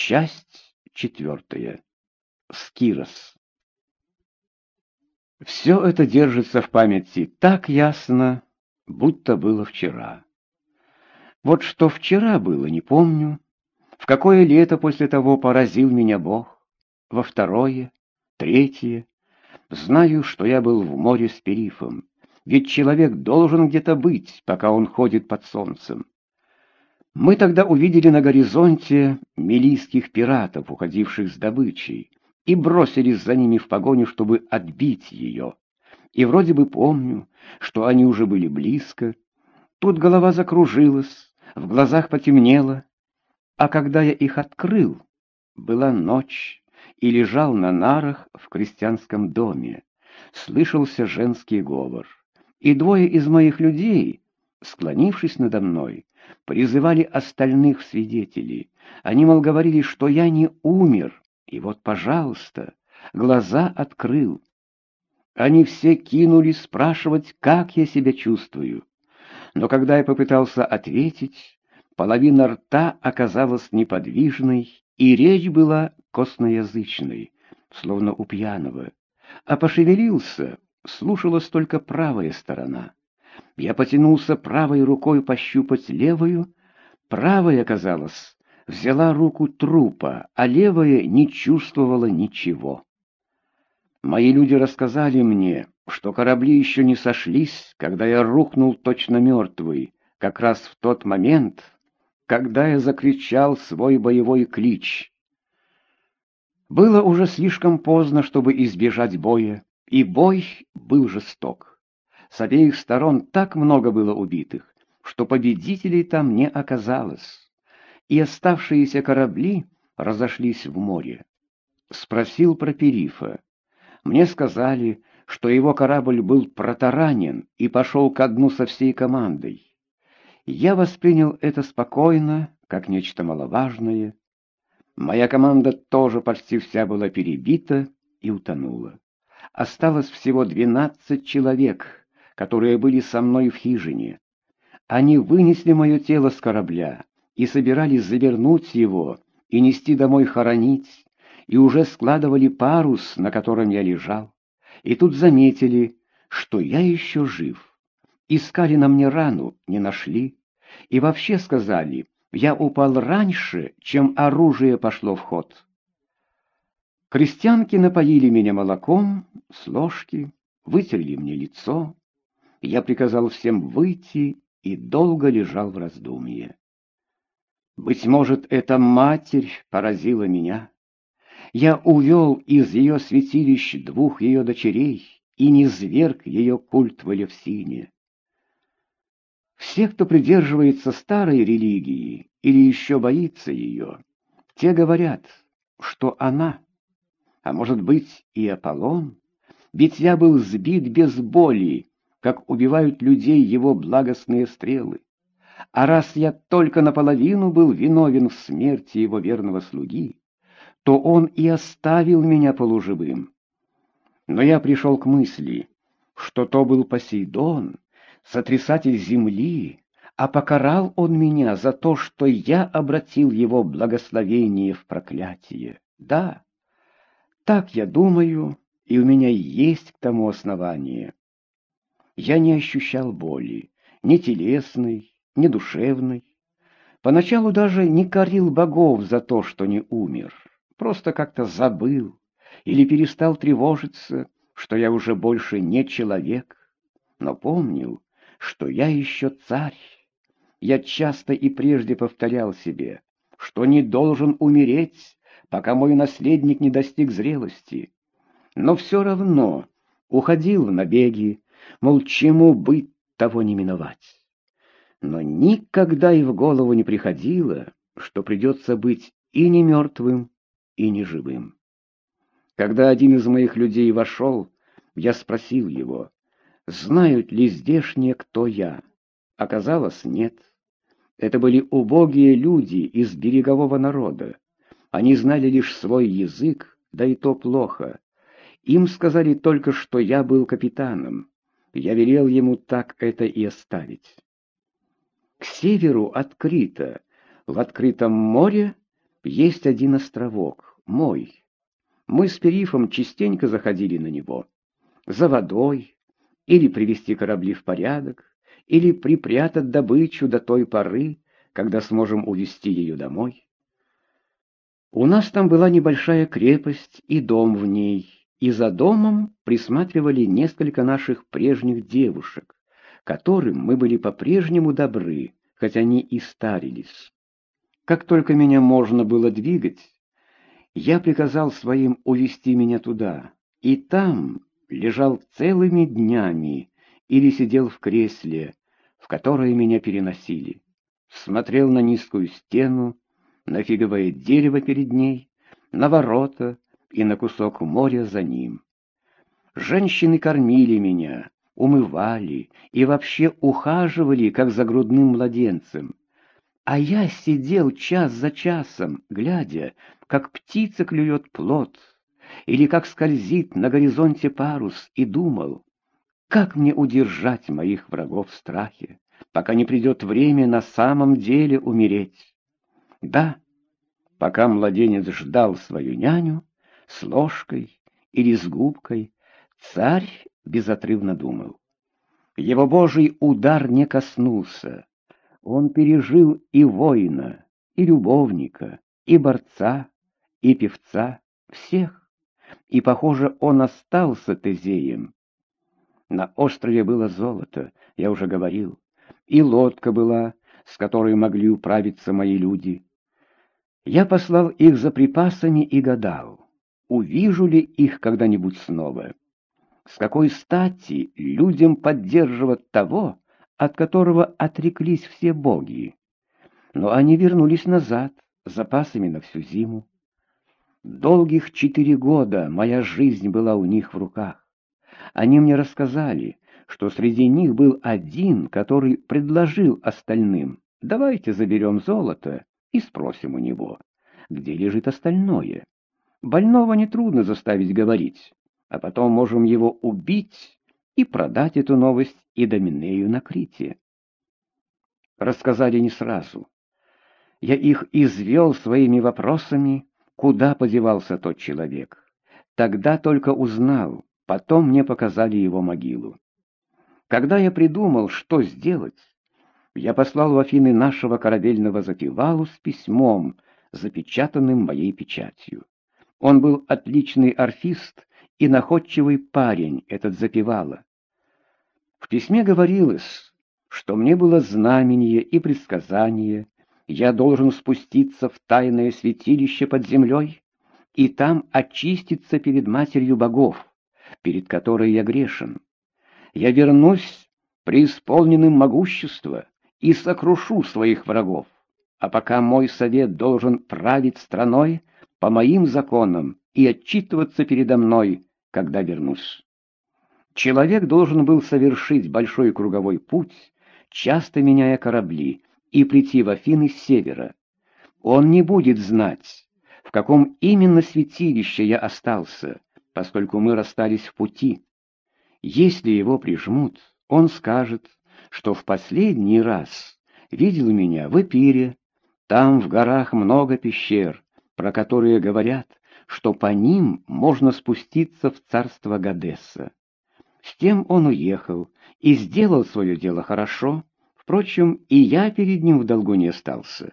Часть четвертая. Скирос. Все это держится в памяти так ясно, будто было вчера. Вот что вчера было, не помню. В какое лето после того поразил меня Бог? Во второе, третье. Знаю, что я был в море с Перифом, ведь человек должен где-то быть, пока он ходит под солнцем. Мы тогда увидели на горизонте милийских пиратов, уходивших с добычей, и бросились за ними в погоню, чтобы отбить ее. И вроде бы помню, что они уже были близко. Тут голова закружилась, в глазах потемнело, а когда я их открыл, была ночь, и лежал на нарах в крестьянском доме. Слышался женский говор, и двое из моих людей, склонившись надо мной, призывали остальных свидетелей. Они, мол, говорили, что я не умер, и вот, пожалуйста, глаза открыл. Они все кинулись спрашивать, как я себя чувствую. Но когда я попытался ответить, половина рта оказалась неподвижной, и речь была косноязычной, словно у пьяного. А пошевелился, слушалась только правая сторона. Я потянулся правой рукой пощупать левую. Правая, казалось, взяла руку трупа, а левая не чувствовала ничего. Мои люди рассказали мне, что корабли еще не сошлись, когда я рухнул точно мертвый, как раз в тот момент, когда я закричал свой боевой клич. Было уже слишком поздно, чтобы избежать боя, и бой был жесток. С обеих сторон так много было убитых, что победителей там не оказалось, и оставшиеся корабли разошлись в море. Спросил про Перифа. Мне сказали, что его корабль был протаранен и пошел ко дну со всей командой. Я воспринял это спокойно, как нечто маловажное. Моя команда тоже почти вся была перебита и утонула. Осталось всего двенадцать человек, которые были со мной в хижине. Они вынесли мое тело с корабля и собирались завернуть его и нести домой хоронить, и уже складывали парус, на котором я лежал. И тут заметили, что я еще жив. Искали на мне рану, не нашли. И вообще сказали, я упал раньше, чем оружие пошло в ход. Крестьянки напоили меня молоком с ложки, вытерли мне лицо, я приказал всем выйти и долго лежал в раздумье. Быть может, эта матерь поразила меня. Я увел из ее святилищ двух ее дочерей и не зверг ее культ в Элевсине. Все, кто придерживается старой религии или еще боится ее, те говорят, что она, а может быть и Аполлон, ведь я был сбит без боли, как убивают людей его благостные стрелы. А раз я только наполовину был виновен в смерти его верного слуги, то он и оставил меня полуживым. Но я пришел к мысли, что то был Посейдон, сотрясатель земли, а покарал он меня за то, что я обратил его благословение в проклятие. Да, так я думаю, и у меня есть к тому основание. Я не ощущал боли, ни телесной, ни душевной. Поначалу даже не корил богов за то, что не умер, просто как-то забыл или перестал тревожиться, что я уже больше не человек, но помнил, что я еще царь. Я часто и прежде повторял себе, что не должен умереть, пока мой наследник не достиг зрелости. Но все равно уходил в набеги, мол, чему быть, того не миновать. Но никогда и в голову не приходило, что придется быть и не мертвым, и не живым. Когда один из моих людей вошел, я спросил его, знают ли здешние, кто я. Оказалось, нет. Это были убогие люди из берегового народа. Они знали лишь свой язык, да и то плохо. Им сказали только, что я был капитаном. Я велел ему так это и оставить. К северу от Крита, в открытом море, есть один островок, мой. Мы с Перифом частенько заходили на него. За водой, или привести корабли в порядок, или припрятать добычу до той поры, когда сможем увезти ее домой. У нас там была небольшая крепость и дом в ней, и за домом присматривали несколько наших прежних девушек, которым мы были по-прежнему добры, хоть они и старились. Как только меня можно было двигать, я приказал своим увести меня туда, и там лежал целыми днями или сидел в кресле, в которое меня переносили, смотрел на низкую стену, на фиговое дерево перед ней, на ворота и на кусок моря за ним. Женщины кормили меня, умывали и вообще ухаживали, как за грудным младенцем. А я сидел час за часом, глядя, как птица клюет плод, или как скользит на горизонте парус, и думал, как мне удержать моих врагов в страхе, пока не придет время на самом деле умереть. Да, пока младенец ждал свою няню, с ложкой или с губкой, царь безотрывно думал. Его божий удар не коснулся. Он пережил и воина, и любовника, и борца, и певца, всех. И, похоже, он остался Тезеем. На острове было золото, я уже говорил, и лодка была, с которой могли управиться мои люди. Я послал их за припасами и гадал, увижу ли их когда-нибудь снова. С какой стати людям поддерживать того, от которого отреклись все боги? Но они вернулись назад, с запасами на всю зиму. Долгих четыре года моя жизнь была у них в руках. Они мне рассказали, что среди них был один, который предложил остальным, давайте заберем золото и спросим у него, где лежит остальное. Больного нетрудно заставить говорить а потом можем его убить и продать эту новость и Доминею на Крите. Рассказали не сразу. Я их извел своими вопросами, куда подевался тот человек. Тогда только узнал, потом мне показали его могилу. Когда я придумал, что сделать, я послал в Афины нашего корабельного запевалу с письмом, запечатанным моей печатью. Он был отличный орфист и находчивый парень этот запевала. В письме говорилось, что мне было знамение и предсказание, я должен спуститься в тайное святилище под землей и там очиститься перед матерью богов, перед которой я грешен. Я вернусь преисполненным могущества и сокрушу своих врагов, а пока мой совет должен править страной по моим законам и отчитываться передо мной когда вернусь. Человек должен был совершить большой круговой путь, часто меняя корабли, и прийти в Афины с севера. Он не будет знать, в каком именно святилище я остался, поскольку мы расстались в пути. Если его прижмут, он скажет, что в последний раз видел меня в Эпире, там в горах много пещер, про которые говорят, что по ним можно спуститься в царство Гадесса. С тем он уехал и сделал свое дело хорошо, впрочем, и я перед ним в долгу не остался.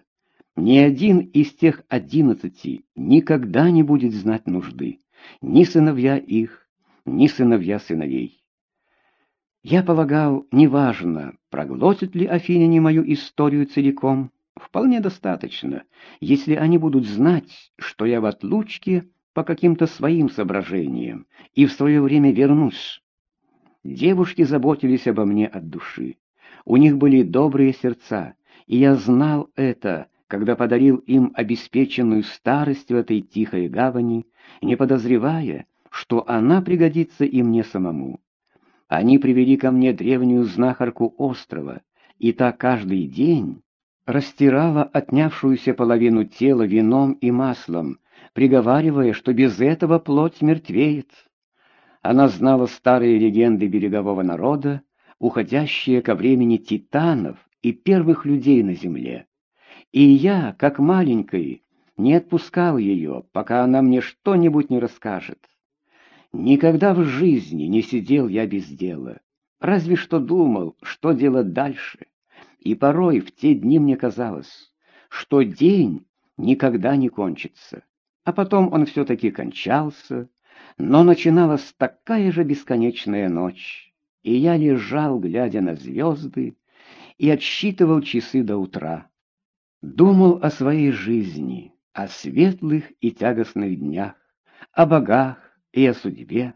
Ни один из тех одиннадцати никогда не будет знать нужды, ни сыновья их, ни сыновья сыновей. Я полагал, неважно, проглотят ли афиняне мою историю целиком, Вполне достаточно, если они будут знать, что я в отлучке по каким-то своим соображениям и в свое время вернусь. Девушки заботились обо мне от души. У них были добрые сердца, и я знал это, когда подарил им обеспеченную старость в этой тихой гавани, не подозревая, что она пригодится и мне самому. Они привели ко мне древнюю знахарку острова, и та каждый день растирала отнявшуюся половину тела вином и маслом, приговаривая, что без этого плоть мертвеет. Она знала старые легенды берегового народа, уходящие ко времени титанов и первых людей на земле. И я, как маленький, не отпускал ее, пока она мне что-нибудь не расскажет. Никогда в жизни не сидел я без дела, разве что думал, что делать дальше. И порой в те дни мне казалось, что день никогда не кончится. А потом он все-таки кончался, но начиналась такая же бесконечная ночь, и я лежал, глядя на звезды, и отсчитывал часы до утра. Думал о своей жизни, о светлых и тягостных днях, о богах и о судьбе.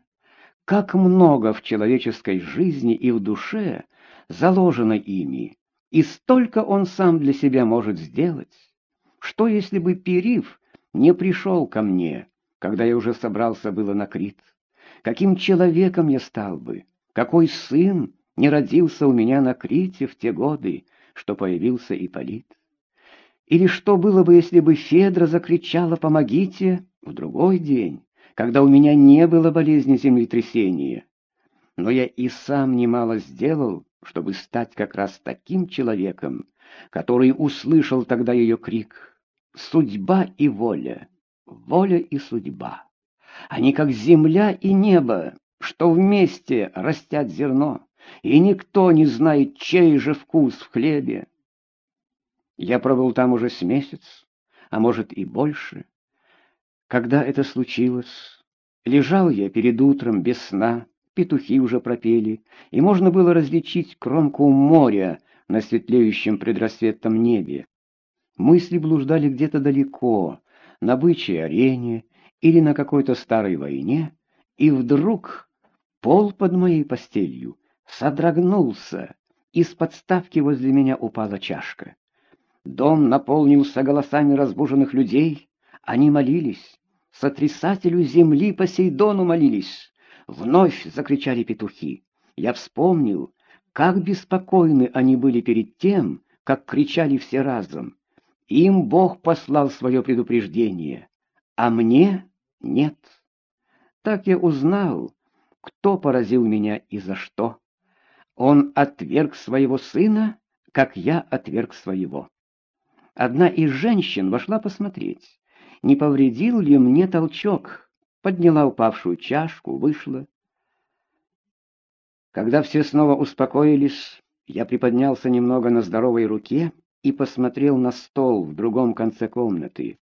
Как много в человеческой жизни и в душе заложено ими, и столько он сам для себя может сделать. Что если бы Перив не пришел ко мне, когда я уже собрался было на Крит? Каким человеком я стал бы? Какой сын не родился у меня на Крите в те годы, что появился Ипполит? Или что было бы, если бы Федра закричала «Помогите!» в другой день, когда у меня не было болезни землетрясения? Но я и сам немало сделал, чтобы стать как раз таким человеком, который услышал тогда ее крик «Судьба и воля, воля и судьба». Они как земля и небо, что вместе растят зерно, и никто не знает, чей же вкус в хлебе. Я пробыл там уже с месяц, а может и больше. Когда это случилось, лежал я перед утром без сна, петухи уже пропели, и можно было различить кромку моря на светлеющем предрассветном небе. Мысли блуждали где-то далеко, на бычьей арене или на какой-то старой войне, и вдруг пол под моей постелью содрогнулся, из подставки возле меня упала чашка. Дом наполнился голосами разбуженных людей, они молились, сотрясателю земли Посейдону молились. Вновь закричали петухи. Я вспомнил, как беспокойны они были перед тем, как кричали все разом. Им Бог послал свое предупреждение, а мне нет. Так я узнал, кто поразил меня и за что. Он отверг своего сына, как я отверг своего. Одна из женщин вошла посмотреть, не повредил ли мне толчок, подняла упавшую чашку, вышла. Когда все снова успокоились, я приподнялся немного на здоровой руке и посмотрел на стол в другом конце комнаты.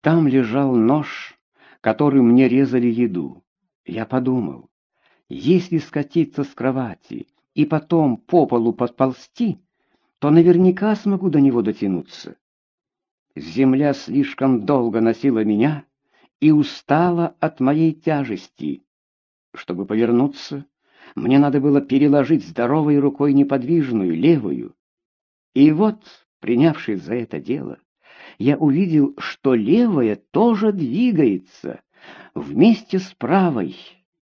Там лежал нож, которым мне резали еду. Я подумал, если скатиться с кровати и потом по полу подползти, то наверняка смогу до него дотянуться. Земля слишком долго носила меня, и устала от моей тяжести. Чтобы повернуться, мне надо было переложить здоровой рукой неподвижную, левую. И вот, принявшись за это дело, я увидел, что левая тоже двигается вместе с правой.